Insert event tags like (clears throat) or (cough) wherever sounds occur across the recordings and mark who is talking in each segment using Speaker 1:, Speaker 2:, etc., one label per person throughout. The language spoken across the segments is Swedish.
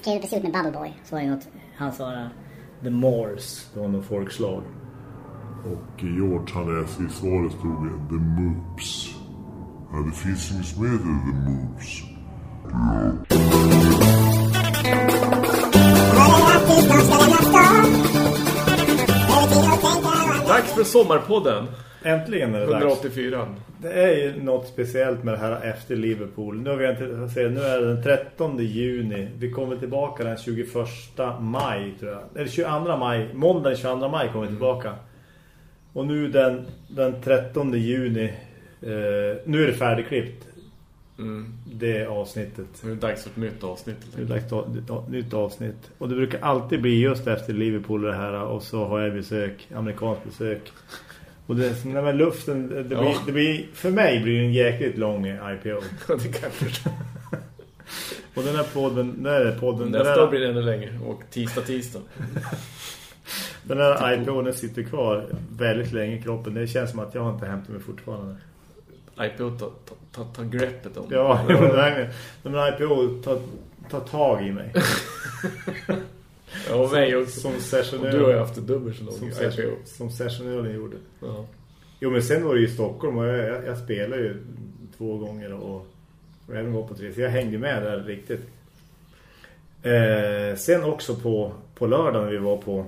Speaker 1: skrev precis ut med Bubble Boy. Så var det något, han sa The Moors.
Speaker 2: Det var någon folkslag.
Speaker 3: Och George han läste i svaret stod det The Moops. Ja, det finns inget som heter The Moops.
Speaker 4: Dags för sommarpodden.
Speaker 2: Äntligen är det dags.
Speaker 4: 184.
Speaker 2: Det är ju något speciellt med det här efter Liverpool. Nu, har vi inte, se, nu är det den 13 juni. Vi kommer tillbaka den 21 maj tror jag. Eller 22 maj. Måndag den 22 maj kommer vi tillbaka. Och nu den, den 13 juni. Eh, nu är det färdigklippt.
Speaker 4: Mm.
Speaker 2: Det avsnittet.
Speaker 4: Nu är det dags för ett nytt avsnitt.
Speaker 2: Det är dags för ett nytt avsnitt. Och det brukar alltid bli just efter Liverpool det här. Och så har jag besök, amerikansk besök. Och det, när man luften, det blir,
Speaker 4: Ja.
Speaker 2: det blir, för mig blir det en jäkligt lång IPO. (laughs)
Speaker 4: Ja, det kan jag förstå. (laughs)
Speaker 2: Och den här podden, den här podden, den
Speaker 4: Nästa år
Speaker 2: här,
Speaker 4: blir det ännu längre. Och tisdag, tisdag. (laughs)
Speaker 2: den här IPO den sitter kvar väldigt länge i kroppen. Det känns som att jag inte hämtat mig fortfarande.
Speaker 4: IPO tar ta, ta, ta greppet om.
Speaker 2: Ja, men. Den här IPO tar, tar tag i mig.
Speaker 4: Och mig också.
Speaker 2: Som
Speaker 4: Och
Speaker 2: sessionören.
Speaker 4: du har ju haft det dubbelt så lång
Speaker 2: som, session, som gjorde.
Speaker 4: Ja.
Speaker 2: Jo, men sen var det ju i Stockholm och jag, jag, jag spelade ju två gånger och, och även var på tre. Så jag hängde med där riktigt. Eh, sen också på, på lördag när vi var på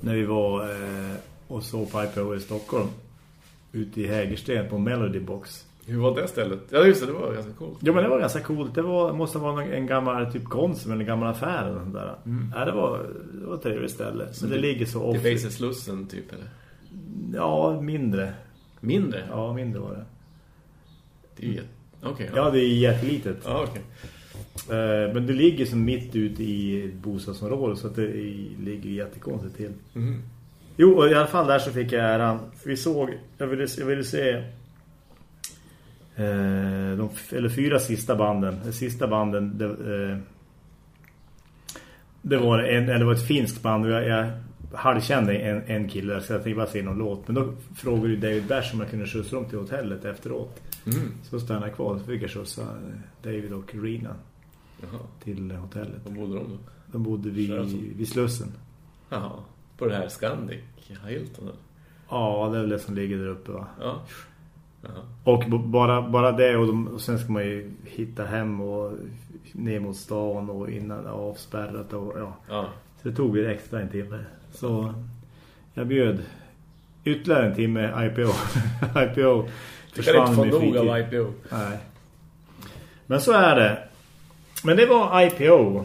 Speaker 2: när vi var eh, och såg på IPO i Stockholm ute i Hägersten på Melody Box.
Speaker 4: Hur var det stället? Ja, just det. Det var ganska coolt.
Speaker 2: Ja, men det var ganska coolt. Det var, måste vara en gammal typ Konsum eller en gammal affär eller där. Ja, det var, det var ett trevligt ställe. Men det, ligger så
Speaker 4: Till
Speaker 2: ofta.
Speaker 4: Weiseslussen typ, eller?
Speaker 2: Ja, mindre.
Speaker 4: Mindre?
Speaker 2: Ja, mindre var det.
Speaker 4: Det är jätte... Okej.
Speaker 2: Ja, det är jättelitet.
Speaker 4: Ja, okej.
Speaker 2: Eh, Men det ligger som mitt ute i ett bostadsområde så det ligger jättekonstigt till.
Speaker 4: Mhm.
Speaker 2: Jo, i alla fall där så fick jag äran. Vi såg, jag ville, jag ville se de, f- eller fyra sista banden. De sista banden, det, eh, det var en, eller var ett finskt band och jag, jag halvkände en, en kille där, så jag tänkte bara se någon låt. Men då frågade ju David Bash om jag kunde skjutsa dem till hotellet efteråt.
Speaker 4: Mm.
Speaker 2: Så stannade jag kvar så fick jag skjutsa eh, David och Rina
Speaker 4: Jaha.
Speaker 2: till hotellet.
Speaker 4: Var bodde de då?
Speaker 2: De bodde vid,
Speaker 4: Slussen.
Speaker 2: vid Slussen.
Speaker 4: Jaha. På det här Scandic Hilton?
Speaker 2: Ja, det är väl det som ligger där uppe va?
Speaker 4: Ja.
Speaker 2: Och bara, bara det och, de, och sen ska man ju hitta hem och ner mot stan och innan avspärrat och ja.
Speaker 4: Ja.
Speaker 2: Så det tog vi extra en timme. Så jag bjöd ytterligare en timme IPO. IPO
Speaker 4: Du kan inte få nog av IPO.
Speaker 2: Nej. Men så är det. Men det var IPO.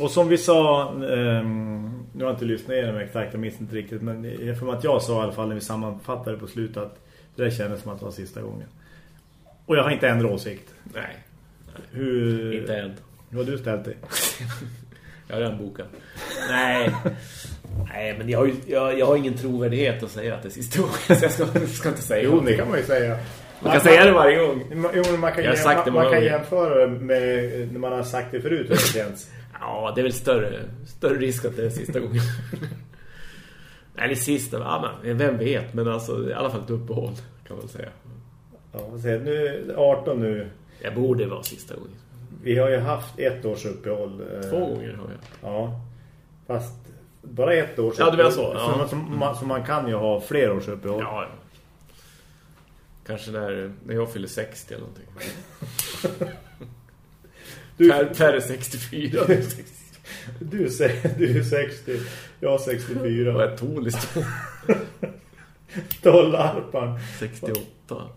Speaker 2: Och som vi sa, ehm, nu har jag inte lyssnat igenom exakt, jag minns inte riktigt, men för att jag sa i alla fall när vi sammanfattade på slutet att det där kändes som att det var sista gången. Och jag har inte ändrat åsikt.
Speaker 4: Nej.
Speaker 2: Hur,
Speaker 4: Inte än.
Speaker 2: hur har du ställt dig? (laughs)
Speaker 4: Jag har redan bokat. Nej. Nej, men jag har, ju, jag, jag har ingen trovärdighet att säga att det är sista gången. Så jag ska, ska inte säga
Speaker 2: Jo, det kan man ju säga.
Speaker 4: Man kan säga det varje gång.
Speaker 2: Jo, man kan,
Speaker 4: Jag
Speaker 2: jäm- man, man kan jämföra det med när man har sagt det förut. Det känns.
Speaker 4: Ja, det är väl större, större risk att det är sista gången. (laughs) Nej, det är sista. Ja, men, vem vet. Men alltså, i alla fall ett uppehåll kan man säga.
Speaker 2: Ja, nu är det 18 nu.
Speaker 4: Jag borde vara sista gången.
Speaker 2: Vi har ju haft ett års uppehåll. eh,
Speaker 4: Två gånger har jag.
Speaker 2: Ja. Fast bara ett års
Speaker 4: Ja, du menar så, ja.
Speaker 2: Så, man- så, man, kan ju ha fler års uppehåll.
Speaker 4: Ja, ja. Kanske när, när jag fyller 60 eller någonting. (laughs)
Speaker 2: Du,
Speaker 4: Per, per är 64.
Speaker 2: Du, är du är 60, jag är
Speaker 4: Vad
Speaker 2: 64.
Speaker 4: är toniskt?
Speaker 2: Dollarpan.
Speaker 4: 68.
Speaker 2: Ja,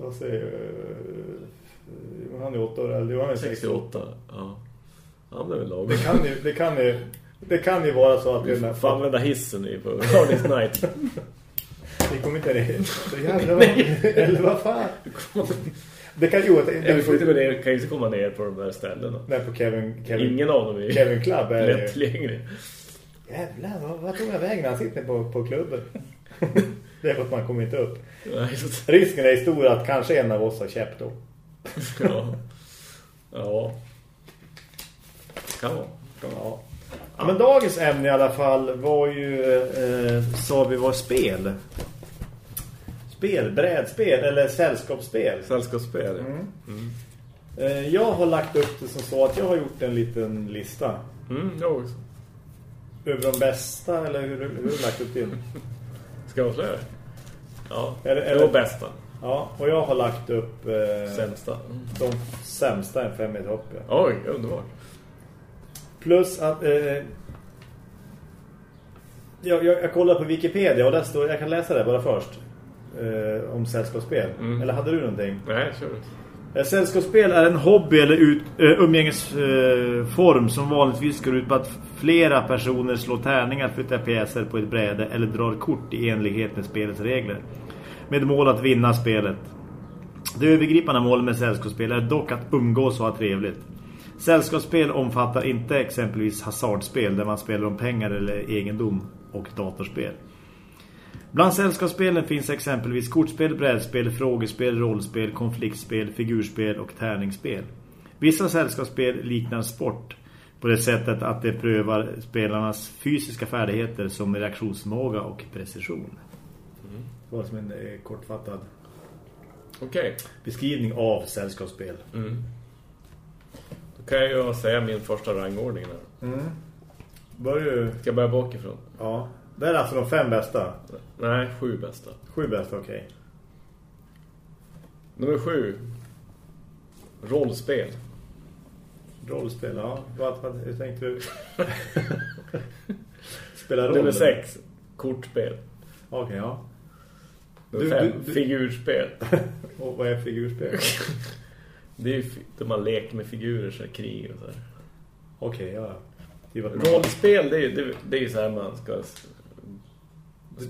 Speaker 2: då säger eh, Han är 8 år äldre, han är 68.
Speaker 4: 68. Ja. Ja, men det är väl lagom.
Speaker 2: Det kan ju, det kan ju, det kan ju vara så att
Speaker 4: Vi får använda hissen i på Hardest Night. (laughs)
Speaker 2: Vi kommer inte ner. (laughs) Så jävla vad, eller vad fan. Det kan ju... Det,
Speaker 4: Ja, vi får inte gå ner, kan ju inte komma ner på de där ställena.
Speaker 2: Nej, på Kevin, Kevin,
Speaker 4: Ingen av dem är
Speaker 2: Kevin Club är
Speaker 4: lättillgänglig.
Speaker 2: Jävlar, vad, vad tog jag vägen när han sitter på, på klubben? (laughs) det är för att man kommer inte upp. Risken är stor att kanske en av oss har käpp då.
Speaker 4: Ja. Ja. Kan vara.
Speaker 2: Ja. ja. Men dagens ämne i alla fall var ju, eh, sa vi var spel. Spel, brädspel eller sällskapsspel.
Speaker 4: Sällskapsspel.
Speaker 2: Mm. Eh, Jag har lagt upp det som så att jag har gjort en liten lista.
Speaker 4: Mm, jag också.
Speaker 2: Över de bästa, eller hur, hur har du lagt upp din? (laughs)
Speaker 4: Ska jag avslöja det? Ja,
Speaker 2: det- är
Speaker 4: det bästa.
Speaker 2: Ja, och jag har lagt upp eh,
Speaker 4: Sämsta.
Speaker 2: de sämsta en fem meter hopp. Ja.
Speaker 4: Oj, underbart.
Speaker 2: Plus att... Eh, jag, jag, jag kollar på Wikipedia och där står, jag kan läsa det bara först. Eh, om sällskapsspel.
Speaker 4: Mm.
Speaker 2: Eller hade du någonting?
Speaker 4: Nej, kör du.
Speaker 2: Eh, Sällskapsspel är en hobby eller ut, eh, umgängesform som vanligtvis går ut på att flera personer slår tärningar, flyttar pjäser på ett bräde eller drar kort i enlighet med spelets regler. Med mål att vinna spelet. Det övergripande målet med sällskapsspel är dock att umgås och ha trevligt. Sällskapsspel omfattar inte exempelvis hasardspel där man spelar om pengar eller egendom och datorspel. Bland sällskapsspelen finns exempelvis kortspel, brädspel, frågespel, rollspel, konfliktspel, figurspel och tärningsspel. Vissa sällskapsspel liknar sport på det sättet att det prövar spelarnas fysiska färdigheter som reaktionsförmåga och precision. Det var som en eh, kortfattad
Speaker 4: Okej.
Speaker 2: beskrivning av sällskapsspel.
Speaker 4: Mm. Då kan jag säga min första rangordning nu.
Speaker 2: Börjar du...
Speaker 4: Ska jag börja bakifrån?
Speaker 2: Ja. Det är alltså de fem bästa.
Speaker 4: Nej, sju bästa.
Speaker 2: Sju bästa, okej.
Speaker 4: Nummer sju. Rollspel.
Speaker 2: Rollspel, ja. Vad, vad, hur tänkte du? (laughs) Spela roll?
Speaker 4: Nummer sex. Kortspel.
Speaker 2: Okej, ja.
Speaker 4: Nummer
Speaker 2: Du-
Speaker 4: fem.
Speaker 2: du- du-
Speaker 4: Figurspel. (laughs)
Speaker 2: Och vad är figurspel?
Speaker 4: Det är ju där man leker med figurer så här, krig och så här.
Speaker 2: Okej, ja. Det
Speaker 4: Rollspel, det är det, det är ju så här man ska...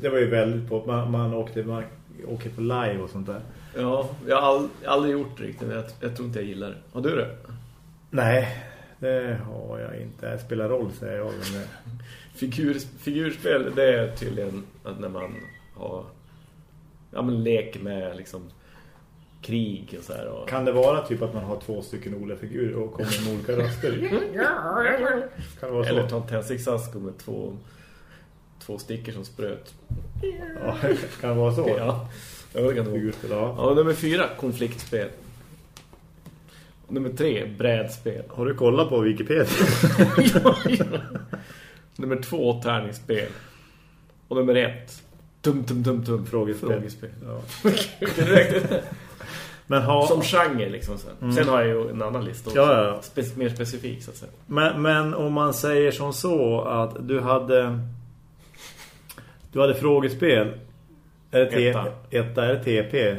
Speaker 2: det var ju väldigt på man, man åkte man åker på live och sånt där.
Speaker 4: Ja, jag har all, aldrig gjort det riktigt. men Jag, jag tror inte jag gillar det. Har du det?
Speaker 2: Nej, det har jag inte. Jag spelar roll säger jag. Men det- (laughs)
Speaker 4: Figur, figurspel, det är tydligen att när man har... Ja, men lek med liksom krig och så här. Och,
Speaker 2: kan det vara typ att man har två stycken olika figurer och kommer med olika röster? (laughs) Kan det vara så?
Speaker 4: eller ta en tändsticksask med två, två stickor som spröt.
Speaker 2: Ja, kan det vara så?
Speaker 4: Ja, ja det kan det vara.
Speaker 2: Ja.
Speaker 4: Ja, nummer fyra, konfliktspel. Och nummer tre, brädspel.
Speaker 2: Har du kollat på Wikipedia?
Speaker 4: ja, (laughs) ja. Nummer två, tärningsspel. Och nummer ett, tum tum tum tum,
Speaker 2: Frågespel.
Speaker 4: frågespel.
Speaker 2: Ja. (laughs) Men, ha,
Speaker 4: Som genre liksom sen. Sen har jag ju en annan lista också.
Speaker 2: Ja, ja, ja.
Speaker 4: Spe- mer specifik så att säga.
Speaker 2: men, men om man säger som så att du hade du hade frågespel är det T,
Speaker 4: Etta.
Speaker 2: etta är det TP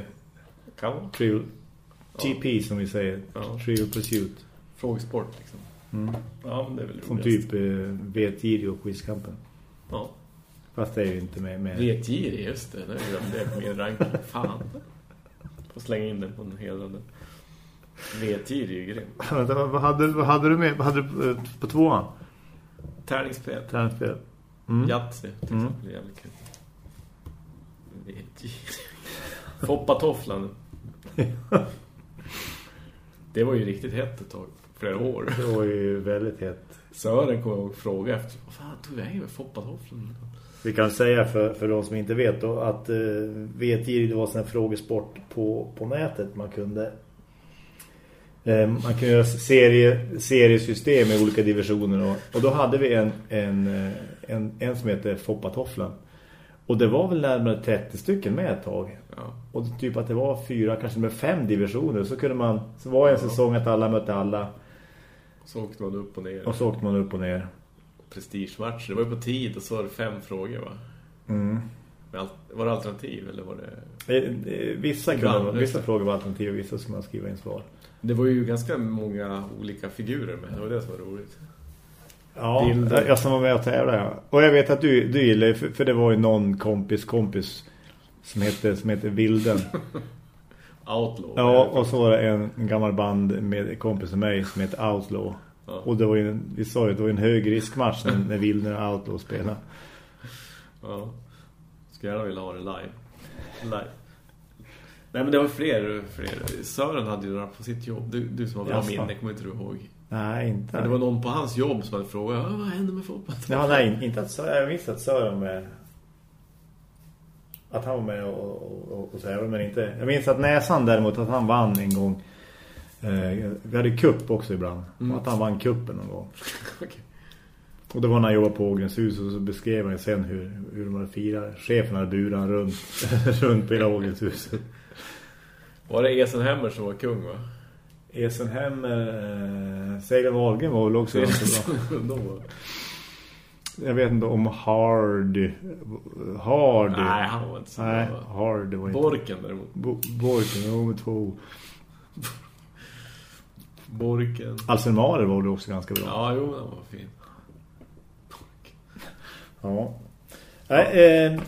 Speaker 4: Kan.
Speaker 2: Trial, TP som vi säger
Speaker 4: Ja.
Speaker 2: Trial Pursuit
Speaker 4: Frågesport liksom. Ja, men det är väl
Speaker 2: som
Speaker 4: roligast.
Speaker 2: typ eh, Vet-Giri och Quizkampen
Speaker 4: Ja.
Speaker 2: fast det är ju inte med, med.
Speaker 4: Giri, just det. Är, det är på min ranking. Fan. Får slänga in den på en hel. Vet Giri är ju grym. (laughs)
Speaker 2: Vad, hade, vad hade du med? Vad hade du eh, på tvåan?
Speaker 4: Tärningsspel.
Speaker 2: Tärnspel mm.
Speaker 4: Yatzy till
Speaker 2: Mm.
Speaker 4: exempel. Jävligt kul. Vet Giri. Foppatofflan. Det var ju riktigt hett ett tag. Flera år.
Speaker 2: Det var ju väldigt hett
Speaker 4: Sören kom och frågade efter. Vad fan tog vägen med foppatofflan?
Speaker 2: Vi kan säga för, för de som inte vet då, att eh, det var här frågesport på, på nätet. Man kunde man kunde göra serie, seriesystem med olika divisioner och, och då hade vi en, en, eh, en, en som heter Foppatofflan. Och det var väl närmare 30 stycken med ett tag.
Speaker 4: Ja.
Speaker 2: Och typ att det var fyra, kanske med fem divisioner. Så kunde man, så var en säsong att alla mötte alla.
Speaker 4: Så åkte man upp och ner.
Speaker 2: Och så åkte man upp och ner.
Speaker 4: Prestigematcher. Det var ju på tid och så var det fem frågor va?
Speaker 2: Mm.
Speaker 4: Med Var det alternativ eller var det...
Speaker 2: Vissa, kunde, vissa frågor var alternativ och vissa skulle man skriva in svar.
Speaker 4: Det var ju ganska många olika figurer med. Det var det som var roligt.
Speaker 2: Ja,
Speaker 4: Bilder.
Speaker 2: jag som var med och tävlade. Och jag vet att du, du gillar för, för det var ju någon kompis kompis som heter, som heter Vilden. (laughs)
Speaker 4: Outlaw.
Speaker 2: Ja, och så var det en, en gammal band med kompis med mig som heter Outlaw.
Speaker 4: Ja.
Speaker 2: Och det var ju, vi sa ju, det var en hög riskmatch när, när Vilden och Outlaw spelade.
Speaker 4: Ja. Skulle gärna vilja ha det live. Live. Nej men det var fler, fler. Sören hade ju några på sitt jobb. Du, du som har bra
Speaker 2: Jaså.
Speaker 4: minne, kommer inte du ihåg.
Speaker 2: Nej, inte.
Speaker 4: Men det var någon på hans jobb som hade frågat "Ja, vad händer med fotboll?
Speaker 2: Ja, nej, inte att Sören, jag visste att Sören med. Att han var med och, och, och, tävlade, men inte. Jag minns att Näsan däremot, att han vann en gång. Eh, vi hade kupp också ibland.
Speaker 4: Mm.
Speaker 2: Och att han vann kuppen någon gång. (laughs)
Speaker 4: Okej.
Speaker 2: Och det var när jag jobbade på Ågrens hus och så beskrev han sen hur, hur de hade firat. Chefen hade burat han runt, (laughs) runt på hela Ågrens hus.
Speaker 4: Var det Esenhemmer som var kung va?
Speaker 2: Esenhemmer, eh, Segan Wahlgren var väl också bra. (laughs) Jag vet inte om Hardy. Hardy.
Speaker 4: Nej, han var inte så
Speaker 2: Nej,
Speaker 4: bra. va?
Speaker 2: Hardy var inte.
Speaker 4: Borken däremot.
Speaker 2: Bo- Borken, nummer två.
Speaker 4: Borken.
Speaker 2: Alcenmarer var det också ganska bra.
Speaker 4: Ja, jo, den var fin.
Speaker 2: Ja. Nej, eh,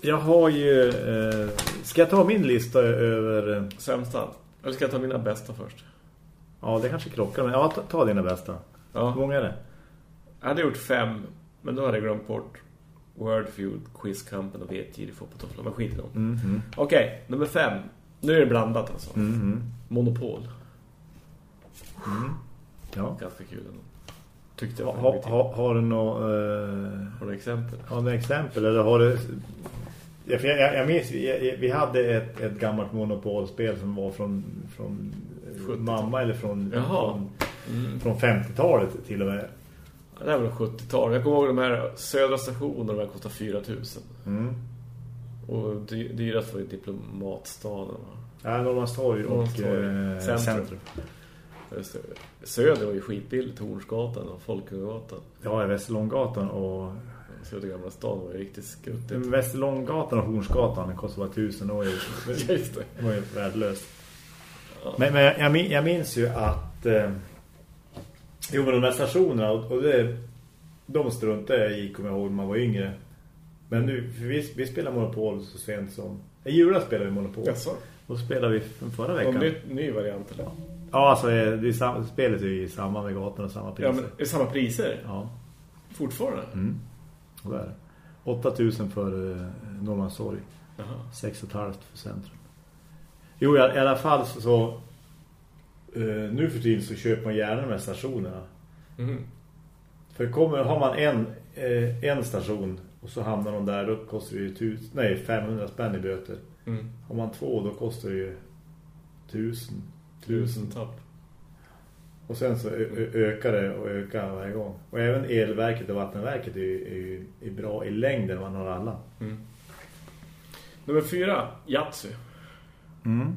Speaker 2: jag har ju... Eh, ska jag ta min lista över... Eh,
Speaker 4: Sämsta. Eller ska jag ta mina bästa först?
Speaker 2: ja, det kanske krockar. Men ja, ta, ta dina bästa. Hur
Speaker 4: Ja.
Speaker 2: många är det?
Speaker 4: Jag hade gjort fem, men då hade jag glömt bort Wordfeud, Quiz Campen och Vetgir i fotbolltofflor. Men skit i dem.
Speaker 2: Mm,
Speaker 4: Okej, nummer fem. Nu är det blandat alltså.
Speaker 2: mm, mm.
Speaker 4: Monopol.
Speaker 2: Ja.
Speaker 4: Ganska kul ändå. Tyckte jag.
Speaker 2: Ha, ha, har du något... Eh,
Speaker 4: Har du exempel?
Speaker 2: har du exempel? Eller har du... Jag, jag, jag minns, vi, vi hade ett, ett gammalt monopolspel som var från, från
Speaker 4: 70.
Speaker 2: mamma eller från, från,
Speaker 4: Mm.
Speaker 2: från 50-talet till och med.
Speaker 4: Det här var 70-tal. Jag kommer ihåg de här södra stationerna, de här kostade 4 000.
Speaker 2: Mm.
Speaker 4: Och dy- dyrast var ju diplomatstaden va?
Speaker 2: Ja, Norrmalmstorg och
Speaker 4: Norrmalmstorg.
Speaker 2: eh,
Speaker 4: Centrum.
Speaker 2: centrum.
Speaker 4: Sö- Söder var ju skitbilligt, Hornsgatan och Folkungagatan.
Speaker 2: Ja, Västerlånggatan och
Speaker 4: Söder Gamla stan var ju riktigt skuttigt.
Speaker 2: Västerlånggatan och Hornsgatan kostar bara tusen år. (laughs)
Speaker 4: Just det.
Speaker 2: Det var ju värdelöst.
Speaker 4: Ja.
Speaker 2: Men, men jag, min- jag minns ju att eh, jo, men de här stationerna och, och det, de struntade jag i, kommer jag ihåg, när man var yngre. Men nu, för vi, vi spelar Monopol så sent som... I julas spelar vi Monopol.
Speaker 4: Jaså?
Speaker 2: Då spelade vi förra veckan.
Speaker 4: En ny, ny variant eller?
Speaker 2: Ja, alltså eh, det är sam, spelet är ju i samband med gatan och samma priser.
Speaker 4: Ja, men är det samma priser?
Speaker 2: ja.
Speaker 4: Fortfarande?
Speaker 2: Mm. Och där. 8000 för eh, Norrmalmstorg.
Speaker 4: Jaha.
Speaker 2: 6,5 för centrum. Jo, i, alla fall så, så eh, nu för tiden så köper man gärna de här stationerna.
Speaker 4: Mhm.
Speaker 2: För kommer, har man en, eh, en station och så hamnar de där, då kostar det ju tus, nej, 500 spänn i böter.
Speaker 4: Mm.
Speaker 2: Har man två, då kostar det ju tusen.
Speaker 4: Tusen tapp.
Speaker 2: Och sen så ökar det och ökar varje gång. Och även elverket och vattenverket är ju, är ju är bra i längden man har alla.
Speaker 4: Mm. Nummer fyra, Yatzy.
Speaker 2: Mm.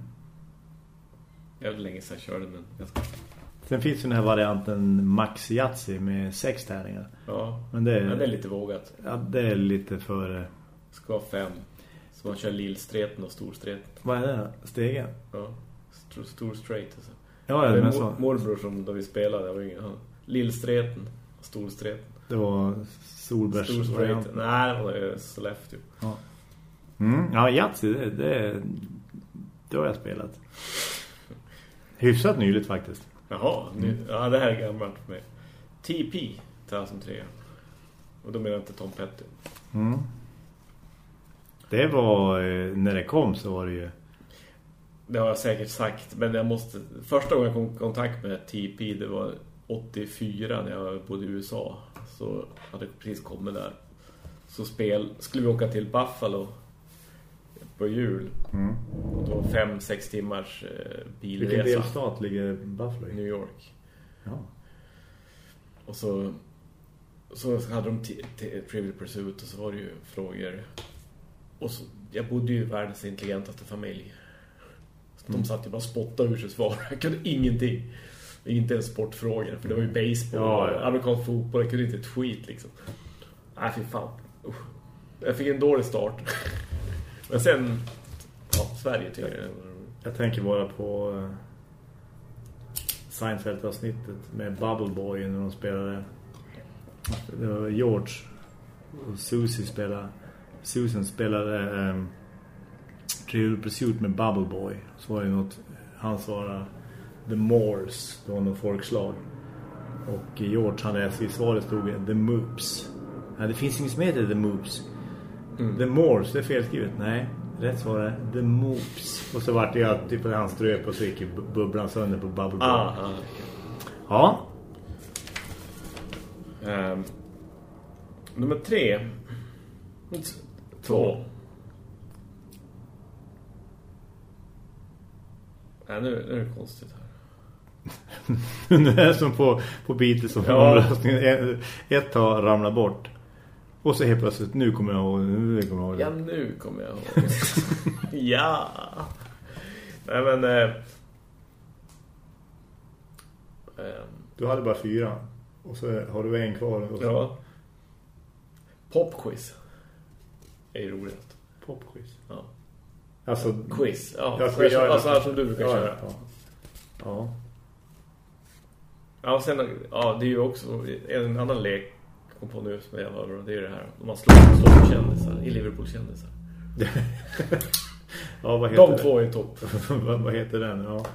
Speaker 4: Jag vet länge sedan jag körde men jag ska...
Speaker 2: Sen finns ju den här varianten Max Yatzy med sex tärningar.
Speaker 4: Ja,
Speaker 2: Men det är,
Speaker 4: men det är lite vågat.
Speaker 2: ja, det är lite för...
Speaker 4: Ska ha fem. Så man kör lillstreten och storstreten.
Speaker 2: Vad är det? Stegen?
Speaker 4: Ja, stor, stor straight alltså.
Speaker 2: Ja, ja men
Speaker 4: mor,
Speaker 2: så.
Speaker 4: morbror som då vi spelade, jag var ingen. Han- Lillstreten storstreten.
Speaker 2: Det var solbärs.
Speaker 4: Stor straight. Nej, det var Sollefteå.
Speaker 2: Mm. Ja, Yatzy, det, det, det har jag spelat. Hyfsat nyligt faktiskt.
Speaker 4: Jaha, nu, ja det här är gammalt för mig. TP 2003. Och då menar jag inte Tom Petty.
Speaker 2: Mm. Det var, eh, när det kom så var det ju...
Speaker 4: Det har jag säkert sagt, men jag måste... Första gången jag kom i kontakt med TP, det var 84 när jag bodde i USA. Så hade jag precis kommit där. Så spel, skulle vi åka till Buffalo på jul.
Speaker 2: Mm.
Speaker 4: Och då fem, sex timmars eh,
Speaker 2: Vilken
Speaker 4: bilresa.
Speaker 2: delstat ligger Buffalo i?
Speaker 4: New York.
Speaker 2: Ja.
Speaker 4: Och så, så hade de Trivial Pursuit och så var det ju frågor. Och så, jag bodde ju i världens intelligentaste familj. De satt ju bara och spottade ur sig svar. Jag kunde ingenting. Inte ens sportfrågor. För det var ju baseball
Speaker 2: Ja, ja.
Speaker 4: amerikansk fotboll. Jag kunde inte ett skit liksom. Nej, fy fan. Usch. Jag fick en dålig start. Men sen... Ja, Sverige tycker jag.
Speaker 2: Jag tänker bara på uh, Seinfeld-avsnittet med Bubble Boy när de spelade. Det var George och Susie spelade. Susan spelade um, Trivial Pursuit med Bubble Boy. Så var det något, han svarade The Moors, det var något folkslag. Och George han läste i svaret stod The Moops. Nej, det finns inget som heter The Moops. The Moors, det är felskrivet. Nej, rätt svar är The Moops. Och så vart det ju att typ han ströp och så gick bubblan sönder på Bubble Boy.
Speaker 4: Ah, ah.
Speaker 2: Ja,
Speaker 4: Ehm, nummer tre. Två. Nej, nu, nu är det konstigt här.
Speaker 2: det är som på, på Beatles som
Speaker 4: Ja.
Speaker 2: omröstningen. Ett- Ett tag ramlar bort. Och så helt plötsligt, nu kommer jag ihåg, nu kommer jag ihåg det.
Speaker 4: Ja, nu kommer jag ihåg. (laughs) ja. Nej, men... Eh, eh,
Speaker 2: Du hade bara fyra. Och så har du en kvar. Och så
Speaker 4: ja. Popquiz. är roligt.
Speaker 2: Popquiz.
Speaker 4: Ja.
Speaker 2: Alltså,
Speaker 4: Quiz. Ja,
Speaker 2: Ja,
Speaker 4: så,
Speaker 2: quiz, ja.
Speaker 4: alltså här som du brukar
Speaker 2: ja,
Speaker 4: köra.
Speaker 2: ja. ja.
Speaker 4: Ja, och sen, ja, det är ju också en annan lek kom på nu som jag var det är det här. Man slår, slår på kändisar, i Liverpool-kändisar. (laughs)
Speaker 2: ja vad heter
Speaker 4: De två är topp. (laughs)
Speaker 2: vad, heter den? Ja.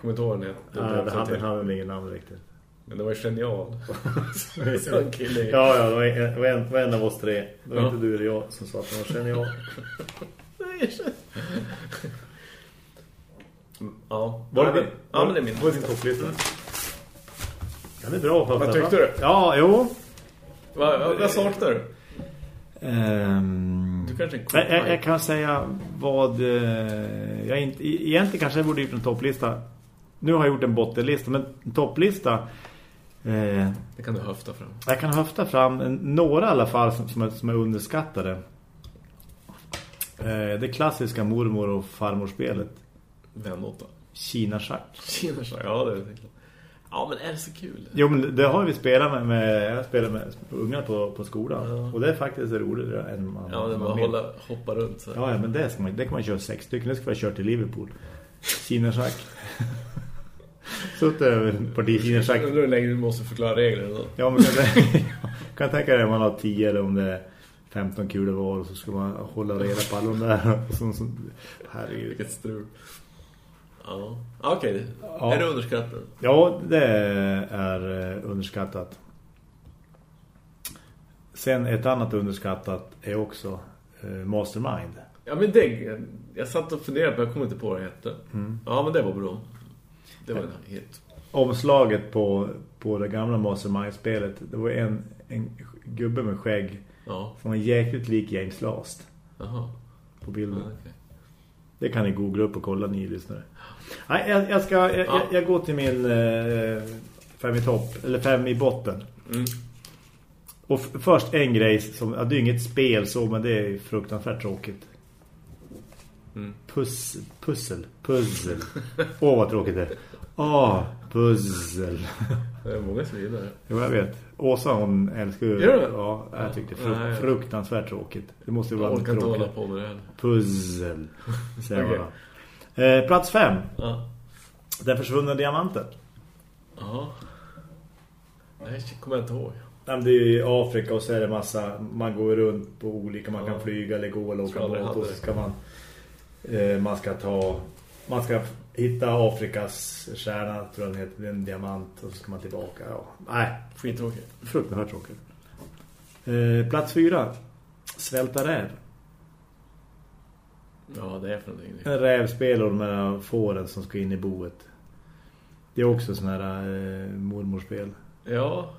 Speaker 4: Kommer inte ihåg den.
Speaker 2: Ja, det hade, hade ingen namn riktigt.
Speaker 4: Men det var ju genial. (laughs) Så en kille.
Speaker 2: Ja, ja, det var en, det var en, av oss tre. Det var
Speaker 4: Ja.
Speaker 2: inte du eller jag som sa att det var genial.
Speaker 4: Ja.
Speaker 2: Var det din,
Speaker 4: ja, men det är min.
Speaker 2: var det din topplista? Den är bra.
Speaker 4: Vad tyckte du?
Speaker 2: Ja, jo.
Speaker 4: Vad, vad, vad saknar du?
Speaker 2: Ehm,
Speaker 4: Du kanske
Speaker 2: jag, jag, jag kan säga vad eh, jag inte, e- egentligen kanske jag borde gjort en topplista. Nu har jag gjort en bottenlista, men en topplista eh,
Speaker 4: Det kan du höfta fram.
Speaker 2: jag kan höfta fram några i alla fall som, som, är, som är underskattade. Eh, det klassiska mormor- och farmorspelet
Speaker 4: Vänåtta.
Speaker 2: Kina-schack.
Speaker 4: Tjena, tjena. Ja, det är det. Ja, men är det så kul?
Speaker 2: Jo, men det har vi spelat med, med jag spelar med unga på, på skolan.
Speaker 4: Ja.
Speaker 2: Och det är faktiskt roligare än man,
Speaker 4: Ja, det
Speaker 2: man
Speaker 4: bara
Speaker 2: minns.
Speaker 4: hålla, hoppa runt så.
Speaker 2: Ja, men det, ska man, det kan man köra sex stycken. Det ska vara kört till Liverpool. Kina-schack. (laughs) Suttit över parti Kina-schack.
Speaker 4: Nu är det länge du måste förklara reglerna då.
Speaker 2: Ja, men kan, jag- (laughs) kan tänka dig om man har 10 eller om det är 15 kulor var och så ska man hålla reda på alla de där. (laughs) Och så, så, herregud.
Speaker 4: Vilket strul. Ja, Ja, okej.
Speaker 2: Ja.
Speaker 4: Är det underskattat?
Speaker 2: Ja, det är eh, underskattat. Sen ett annat underskattat är också eh, Mastermind.
Speaker 4: Ja, men det... Jag satt och funderade på, jag kommer inte på vad det hette.
Speaker 2: Mm.
Speaker 4: Ja, men det var bra. Det var en hit.
Speaker 2: Omslaget på, på det gamla Mastermind-spelet, det var en, en gubbe med skägg
Speaker 4: Ja,
Speaker 2: som var jäkligt lik James Last
Speaker 4: jaha.
Speaker 2: på bilden.
Speaker 4: Ja, okej.
Speaker 2: Det kan ni googla upp och kolla ni lyssnare. Nej, jag, jag ska jag,
Speaker 4: Ja.
Speaker 2: jag, jag går till min eh, fem i topp eller fem i botten.
Speaker 4: Mm.
Speaker 2: Och först en grej som ja, det är inget spel så men det är fruktansvärt tråkigt.
Speaker 4: Mm.
Speaker 2: Puss, pussel, puzzle. Åh vad tråkigt det är. Åh, puzzle.
Speaker 4: Det är många som gillar det.
Speaker 2: Jo, jag vet. Åsa hon älskar ju.
Speaker 4: Gör du det?
Speaker 2: Ja, jag tyckte det fruk fruktansvärt tråkigt. Det måste ju
Speaker 4: Jag
Speaker 2: vara
Speaker 4: orkar inte hålla
Speaker 2: tråkigt.
Speaker 4: på med det här.
Speaker 2: Puzzle. Jag (laughs) bara. eh, plats fem.
Speaker 4: Ja.
Speaker 2: Den försvunna diamanten.
Speaker 4: Ja. Nej, jag kommer inte ihåg.
Speaker 2: Nej, Det är ju i Afrika och så är det massa, man går runt på olika, man
Speaker 4: Ja.
Speaker 2: kan flyga eller gå eller åka båt och så
Speaker 4: det.
Speaker 2: ska man, eh, man ska ta, man ska hitta Afrikas stjärna, tror jag den heter, är en diamant och så ska man tillbaka. Ja. Nej,
Speaker 4: Skittråkigt.
Speaker 2: fruktansvärt tråkigt. Eh, plats fyra, svälta räv.
Speaker 4: Ja, det är för någonting.
Speaker 2: En rävspel och de här fåren som ska in i boet. Det är också sån här eh, mormorspel.
Speaker 4: Ja.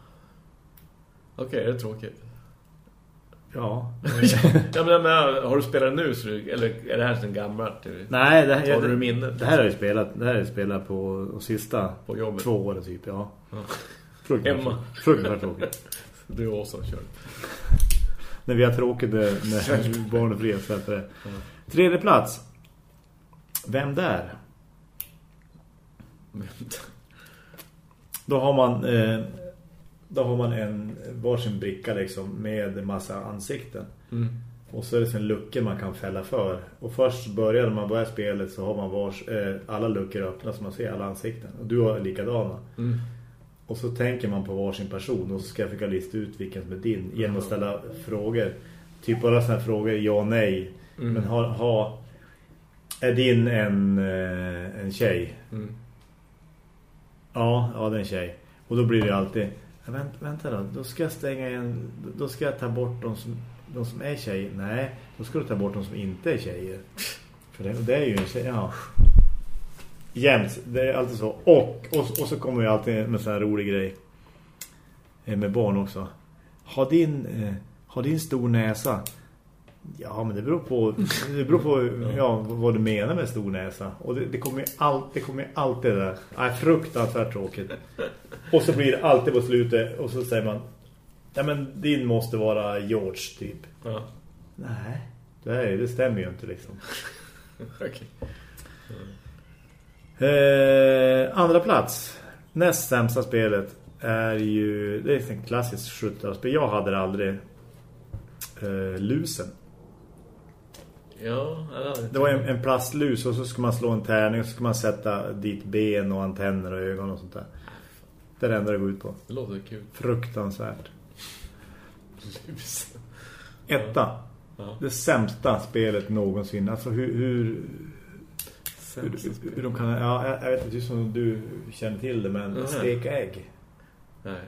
Speaker 4: Okej, är det tråkigt?
Speaker 2: Ja. (laughs)
Speaker 4: ja, men, men har du spelat nu så du, eller är det här sen gammalt?
Speaker 2: Nej, det här,
Speaker 4: Tar du minnet?
Speaker 2: det här har jag spelat, det här har jag spelat på de sista
Speaker 4: På jobbet?
Speaker 2: två åren typ, ja.
Speaker 4: Ja.
Speaker 2: Fruktansvärt,
Speaker 4: Hemma.
Speaker 2: fruktansvärt tråkigt. (laughs)
Speaker 4: Du och Åsa kör.
Speaker 2: När vi har tråkigt när, när barn är fria så att. Tredje plats. Vem där? Då har man eh, då har man en varsin bricka liksom med massa ansikten.
Speaker 4: Mm.
Speaker 2: Och så är det sen luckor man kan fälla för. Och först börjar när man börjar spelet så har man vars, eh, alla luckor öppna så man ser alla ansikten. Och du har likadana.
Speaker 4: Mm.
Speaker 2: Och så tänker man på varsin person och så ska jag försöka lista ut vilken som är din genom att ställa frågor. Typ bara sådana här frågor, ja nej.
Speaker 4: Mm.
Speaker 2: Men ha, ha, är din en, eh, en tjej?
Speaker 4: Mm.
Speaker 2: Ja, ja det är en tjej. Och då blir det alltid, ja, vänta, vänta då, då ska jag stänga igen. då ska jag ta bort de som, de som är tjejer. Nej, då ska du ta bort de som inte är tjejer. För det, det är ju en tjej, ja. Jämt, det är alltid så. Och, och, och så kommer jag alltid med sån här rolig grej. Eh, med barn också. Har din, eh, har din stor näsa Ja, men det beror på, det beror på ja, vad du menar med stor näsa. Och det, det kommer ju all, det kommer alltid det där. Nej, fruktansvärt tråkigt. Och så blir det alltid på slutet och så säger man Ja, men din måste vara George typ.
Speaker 4: Ja.
Speaker 2: Nej, det, är, det stämmer ju inte liksom. (laughs)
Speaker 4: Okej.
Speaker 2: Eh, andra plats. Näst sämsta spelet är ju... Det är en klassisk 70 Jag hade det aldrig. Eh, lusen.
Speaker 4: Ja,
Speaker 2: Det var en, en plastlus och så ska man slå en tärning och så ska man sätta dit ben och antenner och ögon och sånt där. Det är det enda det går ut på.
Speaker 4: det låter kul.
Speaker 2: Fruktansvärt.
Speaker 4: Lus. (laughs)
Speaker 2: Etta.
Speaker 4: Ja.
Speaker 2: Det sämsta spelet någonsin. Alltså hur... hur hur, hur de kan, ja, jag, jag vet inte som du känner till det, men
Speaker 4: Mhm.
Speaker 2: steka ägg.
Speaker 4: Nej.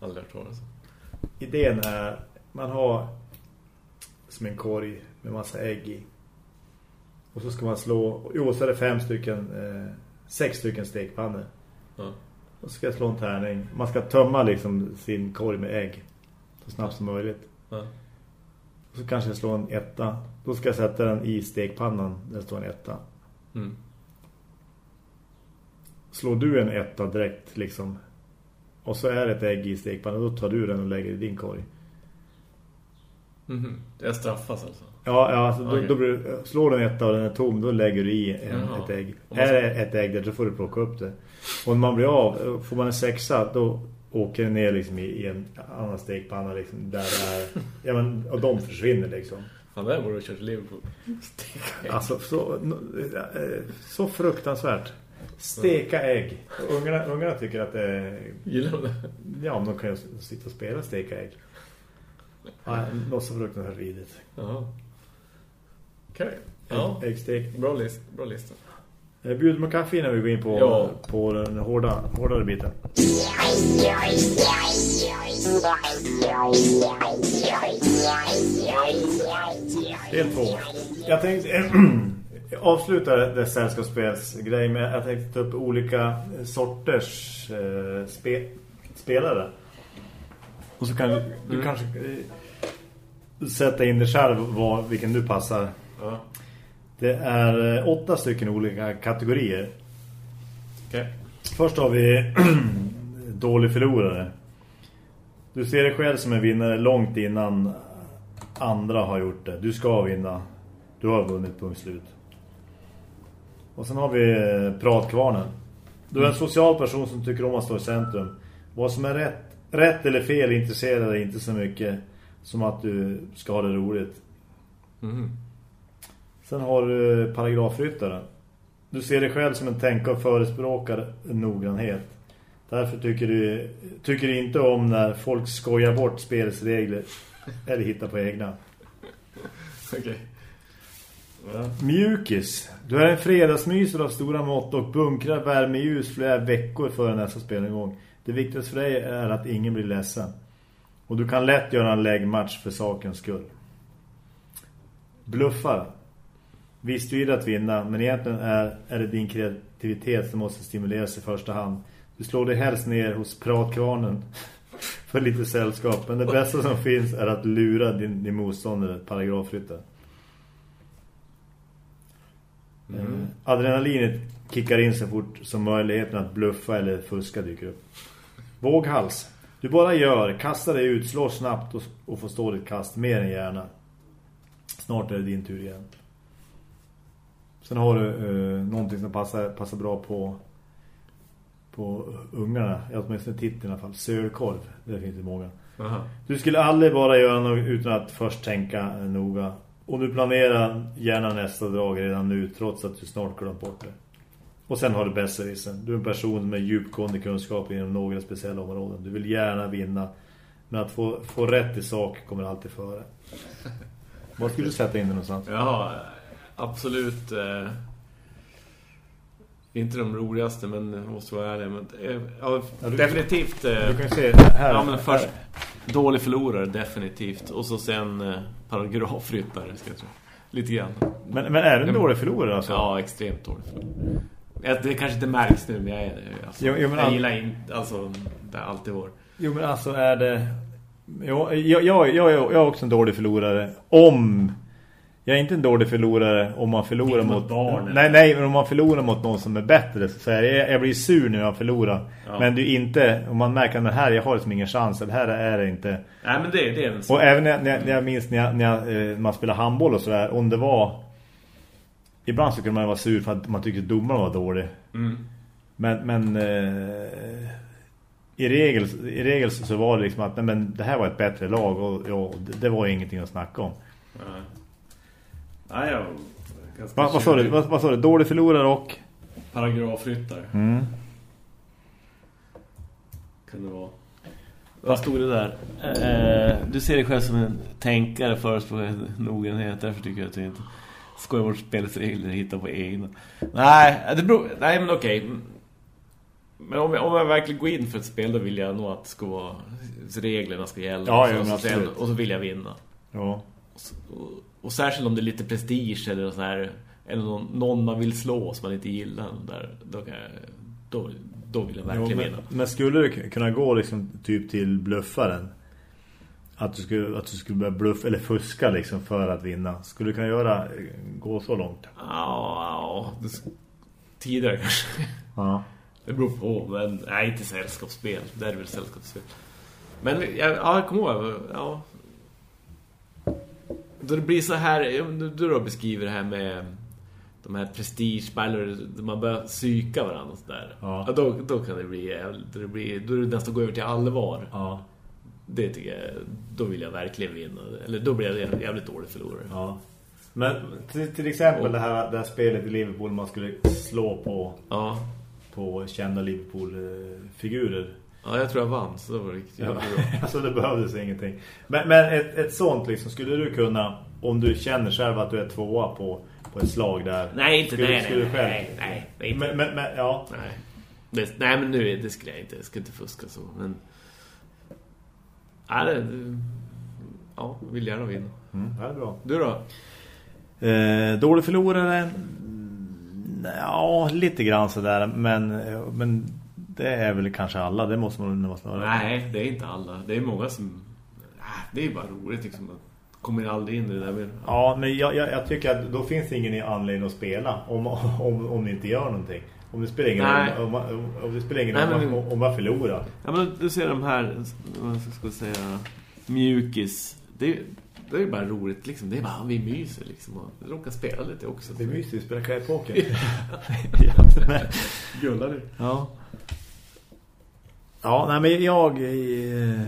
Speaker 4: Aldrig hört talas om.
Speaker 2: Idén är man har som en korg med massa ägg i. Och så ska man slå, jo så är det fem stycken, eh, sex stycken stekpannor.
Speaker 4: Ja.
Speaker 2: Och så ska jag slå en tärning. Man ska tömma liksom sin korg med ägg så snabbt som möjligt.
Speaker 4: Ja.
Speaker 2: Och så kanske jag slår en etta. Då ska jag sätta den i stekpannan där det står en etta.
Speaker 4: Mm.
Speaker 2: Slår du en etta direkt liksom och så är det ett ägg i stekpannan då tar du den och lägger i din korg.
Speaker 4: Mhm. Jag straffas alltså.
Speaker 2: Ja, ja alltså, då,
Speaker 4: Okej.
Speaker 2: då blir, slår du en etta och den är tom, då lägger du i en,
Speaker 4: Jaha.
Speaker 2: ett ägg.
Speaker 4: Man
Speaker 2: Här är ett ägg där, så får du plocka upp det. Och när man blir av, får man en sexa, då åker den ner liksom i, en annan stekpanna liksom, där det är, (laughs) ja, men, och de försvinner liksom.
Speaker 4: Fan, där borde du kört Liverpool. Steka.
Speaker 2: Alltså, så, eh, så fruktansvärt. Steka ägg. Ungarna, ungarna tycker att det är...
Speaker 4: Gillar du det?
Speaker 2: Ja, de kan ju sitta och spela steka ägg. Ja, något så fruktansvärt vidrigt.
Speaker 4: Jaha. Okej. Ja.
Speaker 2: Äggstek.
Speaker 4: Bra, list, bra lista.
Speaker 2: Eh, Bjud med kaffe innan vi går in på,
Speaker 4: Ja.
Speaker 2: på den hårda, hårdare biten. Del två. Jag tänkte (clears throat) avsluta det sällskapsspelsgrej med att jag tänkte ta upp olika sorters eh, spe, spelare. Och så kan du,
Speaker 4: Mm.
Speaker 2: kanske eh, sätta in dig själv vad, vilken du passar.
Speaker 4: Ja.
Speaker 2: Det är eh, åtta stycken olika kategorier.
Speaker 4: Okej.
Speaker 2: Först har vi (clears throat) dålig förlorare. Du ser dig själv som en vinnare långt innan andra har gjort det. Du ska vinna. Du har vunnit punkt slut. Och sen har vi eh, pratkvarnen. Du är en social person som tycker om att stå i centrum. Vad som är rätt, rätt eller fel intresserar dig inte så mycket som att du ska ha det roligt.
Speaker 4: Mhm.
Speaker 2: Sen har du paragrafryttaren. Du ser dig själv som en tänka och förespråkar noggrannhet. Därför tycker du, tycker du inte om när folk skojar bort spelsregler eller hittar på egna. (laughs)
Speaker 4: Okej. Ja.
Speaker 2: Mjukis. Du är en fredagsmyser av stora mått och bunkrar värmeljus flera veckor före nästa spelning. Det viktigaste för dig är att ingen blir ledsen. Och du kan lätt göra en läggmatch för sakens skull. Bluffar. Visst du gillar att vinna, men egentligen är, är det din kreativitet som måste stimuleras i första hand. Du slår dig helst ner hos pratkvarnen (laughs) för lite sällskap. Men det bästa som finns är att lura din, din motståndare, paragrafryttare. Mm. Adrenalinet kickar in så fort som möjligheten att bluffa eller fuska dyker upp. Våghals. Du bara gör, kastar dig ut, slår snabbt och, och får stå ditt kast mer än gärna. Snart är det din tur igen. Sen har du eh, någonting som passar, passar bra på på ungarna. Jag åtminstone titeln i alla fall. Sölkorv. Det finns det många.
Speaker 4: Aha.
Speaker 2: Du skulle aldrig bara göra något utan att först tänka noga. Och du planerar gärna nästa drag redan nu trots att du snart glömt bort det. Och sen har du besserwissern. Du är en person med djupgående kunskap inom några speciella områden. Du vill gärna vinna. Men att få, få rätt i sak kommer alltid före. (laughs) Vad skulle du sätta in det någonstans?
Speaker 4: Ja, absolut. Eh, inte de roligaste, men jag måste vara ärlig. Men, eh, ja,
Speaker 2: Ja, du-
Speaker 4: definitivt. Eh,
Speaker 2: Du kan se här.
Speaker 4: ja, men först dålig förlorare, definitivt. Och så sen eh, paragrafryttare, ska jag tro. Lite grann.
Speaker 2: Men, men är du en dålig förlorare alltså?
Speaker 4: Ja, extremt dålig förlorare. Det kanske inte märks nu, men jag är det. Alltså,
Speaker 2: Jo, jo, men
Speaker 4: jag
Speaker 2: all-
Speaker 4: gillar inte, alltså, det har alltid varit.
Speaker 2: Jo men alltså är det Jo, jag, jag, jag, jag är också en dålig förlorare. Om... Jag är inte en dålig förlorare om man förlorar
Speaker 4: mot
Speaker 2: mot...
Speaker 4: barnen.
Speaker 2: nej, nej, men om man förlorar mot någon som är bättre så säger jag, jag blir sur när jag förlorar.
Speaker 4: Ja.
Speaker 2: Men är inte... Om man märker att här, jag har liksom ingen chans. Det här är det inte...
Speaker 4: Nej, men det, det är väl så.
Speaker 2: Och även när, när, när jag minns när, jag, när jag, eh, man spelar handboll och sådär, om det var... Ibland så kunde man vara sur för att man tyckte att domaren var dålig.
Speaker 4: Mm.
Speaker 2: Men, men eh, i, regel, i regel så var det liksom att nej, men det här var ett bättre lag och ja, det, det var ingenting att snacka om.
Speaker 4: Nej. Nej, jag... ganska
Speaker 2: Va, vad, sa du,
Speaker 4: tjurig.
Speaker 2: vad, vad sa du? Dålig förlorare och...
Speaker 4: Paragrafryttare.
Speaker 2: Mm.
Speaker 4: Kan det vara.
Speaker 5: Vad stod det där? Eh, du ser dig själv som en tänkare förespråkar noggrannhet. Därför tycker jag att du inte skojar bort spelets regler och hittar på egna.
Speaker 4: Nej, det beror, nej men okej. Men om jag, om jag verkligen går in för ett spel då vill jag nog att ska vara, reglerna ska gälla.
Speaker 2: Ja,
Speaker 4: och,
Speaker 2: ja,
Speaker 4: så,
Speaker 2: men
Speaker 4: och, sen,
Speaker 2: absolut.
Speaker 4: och så vill jag vinna.
Speaker 2: Ja.
Speaker 4: Och, så- och, och särskilt om det är lite prestige eller så här eller någon, någon man vill slå som man inte gillar där, då, kan jag, då, då vill jag
Speaker 2: Jo,
Speaker 4: verkligen
Speaker 2: men,
Speaker 4: vinna.
Speaker 2: men skulle du kunna gå liksom typ till bluffaren? Att du skulle, att du skulle börja bluffa eller fuska liksom för att vinna. Skulle du kunna göra, gå så långt?
Speaker 4: Ja, ja, tidigare kanske.
Speaker 2: Ja.
Speaker 4: Det beror på, men nej, inte sällskapsspel. Det är väl sällskapsspel. Men ja, ja, jag kommer ihåg, ja. Då det blir så här, ja, du, då beskriver det här med de här prestigespel där man börjar psyka varandra och sådär.
Speaker 2: Ja.
Speaker 4: då, då kan det bli, jävligt- då, det blir, då är det nästan gå över till allvar.
Speaker 2: Ja.
Speaker 4: Det tycker jag, då vill jag verkligen vinna. Eller då blir jag jävligt dålig förlorare.
Speaker 2: Ja. Men till, till exempel det här, det här spelet i Liverpool man skulle slå på,
Speaker 4: Ja,
Speaker 2: på kända Liverpool-figurer.
Speaker 4: ja jag tror jag vann, så det var riktigt
Speaker 2: Ja. (laughs)
Speaker 4: bra.
Speaker 2: alltså det behövdes ingenting. Men, men ett, ett sånt liksom, skulle du kunna, om du känner själv att du är tvåa på, på ett slag där.
Speaker 4: Nej, inte
Speaker 2: skulle,
Speaker 4: nej,
Speaker 2: skulle
Speaker 4: nej,
Speaker 2: själv?
Speaker 4: nej, nej, nej, inte.
Speaker 2: Men, men, men ja.
Speaker 4: Nej. Det, nej, men nu det skulle jag inte. Jag skulle inte fuska så. Men... Nej, det, det, ja, vill gärna vinna.
Speaker 2: Mm, det är bra.
Speaker 4: Du då?
Speaker 2: Eh, dålig förlorare? Ja, lite grann sådär. Men, men det är väl kanske alla. Det måste man måste vara.
Speaker 4: Nej, det är inte alla. Det är många som... Nej, det är bara roligt liksom. Kommer aldrig in i det där med...
Speaker 2: Ja, men jag, jag, jag tycker att då finns det ingen anledning att spela om, om, om ni inte gör någonting. Om det spelar ingen roll om, om, om det spelar ingen
Speaker 4: Nej, men-
Speaker 2: om, om man förlorar.
Speaker 5: Ja, men du ser de här, vad ska jag säga, mjukis.
Speaker 4: Det, är- det är bara roligt liksom. Det är bara vi myser liksom. Och råkar spela lite också.
Speaker 2: Det är mysigt att spela klädpoker. (laughs)
Speaker 4: Gullar du?
Speaker 5: Ja.
Speaker 2: ja, nej men jag... Eh,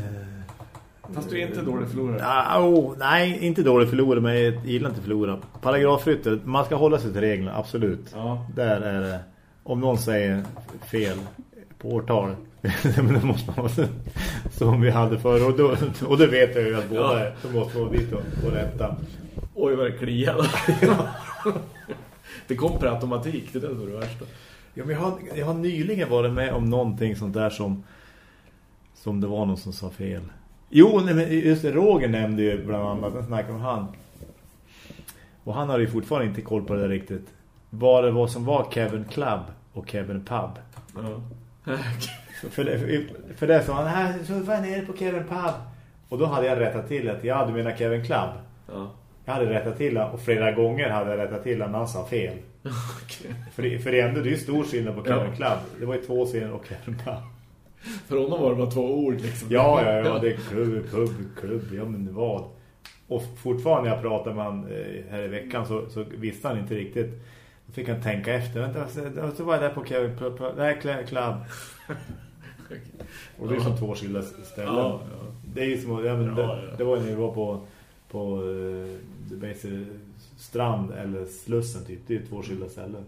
Speaker 4: Fast du är inte dålig förlorare.
Speaker 2: ah, oh, nej, inte dålig förlorare, men jag gillar inte förlora. Paragrafrytter, man ska hålla sig till reglerna, absolut.
Speaker 4: Ja.
Speaker 2: Där är det. Om någon säger fel på årtal. men (laughs) det måste man vara som vi hade förr. Och, då, och det vet jag ju att båda
Speaker 4: Ja.
Speaker 2: är. Då måste man dit och, och rätta.
Speaker 4: Oj, vad det kliar. (laughs) det kom per automatik. Det är är det värsta.
Speaker 2: Ja, men jag, har, jag har nyligen varit med om någonting sånt där som som det var någon som sa fel. Jo, nej, men just det, Roger nämnde ju bland annat, den snackade om han. Och han har ju fortfarande inte koll på det riktigt. Vad det var som var Kevin Club och Kevin Pub.
Speaker 4: Ja. (laughs)
Speaker 2: För det, för, det sa han, här så var jag nere på Kevin Pub. Och då hade jag rättat till att, ja du menar Kevin Club.
Speaker 4: ja.
Speaker 2: Jag hade rättat till och flera gånger hade jag rättat till att han sa fel. (laughs)
Speaker 4: Okej.
Speaker 2: För, det- för det ändå, det är ju stor skillnad på Kevin. Club. Det var ju två scener och Kevin Pub.
Speaker 4: För honom var det bara två ord liksom.
Speaker 2: Ja, ja, ja, det är klubb, klubb, klubb, ja men vad. Och fortfarande när jag pratade med han eh, här i veckan så, så visste han inte riktigt. Fick han tänka efter. Vänta, så, så var jag där på Kevin. Nej, Cl- Club. Och det är som två skilda ställen.
Speaker 4: Ja, ja.
Speaker 2: Det är ju som, ja, men
Speaker 4: Ja,
Speaker 2: det,
Speaker 4: ja.
Speaker 2: det var ju när vi var på, på uh, strand eller Slussen typ. Det är ju två skilda ställen.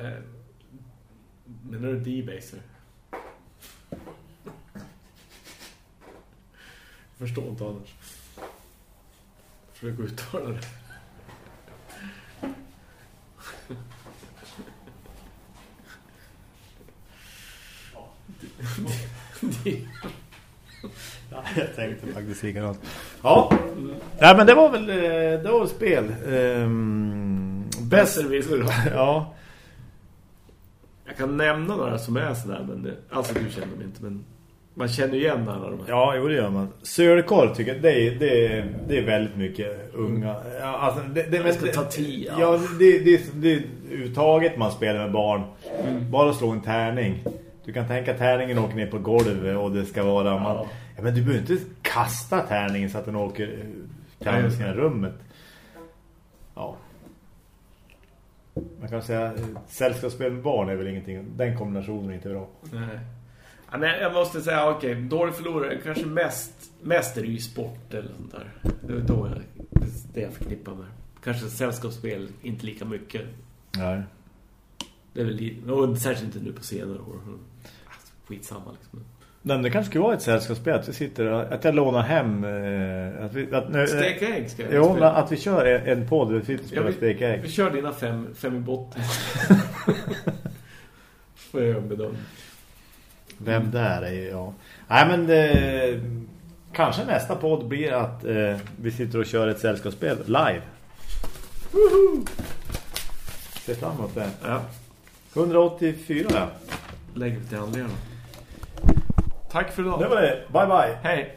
Speaker 4: Eh, Menar du D-baser? Förstår inte annars. Försök uttala det.
Speaker 2: Ja, jag tänkte faktiskt likadant. Ja, Nej, men det var väl, eh, det var väl spel. Um, bäst... Ja.
Speaker 4: Jag kan nämna några som är sådär, men det, alltså du känner mig inte, men Man känner ju igen alla de här.
Speaker 2: Ja, jo det gör man. Sölkorv tycker jag, det är, det är, det är väldigt mycket unga. Ja, alltså, det, det,
Speaker 4: Det ska ta tid, ja.
Speaker 2: Det, det, det är uttaget man spelar med barn.
Speaker 4: Mm.
Speaker 2: Bara slå en tärning. Du kan tänka att tärningen åker ner på golvet och det ska vara... Man, ja, men du behöver inte kasta tärningen så att den åker eh, andra
Speaker 4: just
Speaker 2: sidan rummet. Ja. Man kan säga eh, sällskapsspel med barn är väl ingenting. Den kombinationen är inte bra.
Speaker 4: Nej. Ja, men jag måste säga, okej, dålig förlorare. Kanske mest, mest är det ju sport eller sånt där. Det är då jag, det jag förknippar med. Kanske sällskapsspel, inte lika mycket.
Speaker 2: Nej.
Speaker 4: Det är väl och särskilt inte nu på senare år. Alltså, skitsamma liksom.
Speaker 2: Men det kanske skulle vara ett sällskapsspel att vi sitter att jag lånar hem eh, att vi, att, nu,
Speaker 4: Steka ägg ska
Speaker 2: Jo,
Speaker 4: spela.
Speaker 2: att vi kör en, en podd där vi sitter och spelar steka ägg.
Speaker 4: vi kör dina fem, fem i botten. (laughs) Får jag göra
Speaker 2: Vem där är ja. Nej men det, kanske nästa podd blir att eh, vi sitter och kör ett sällskapsspel live. Woho! Se fram emot det.
Speaker 4: Ja,
Speaker 2: 184 ja.
Speaker 4: lägger vi till handlingarna. Tack för idag.
Speaker 2: Det var det. Bye bye.
Speaker 4: Hej.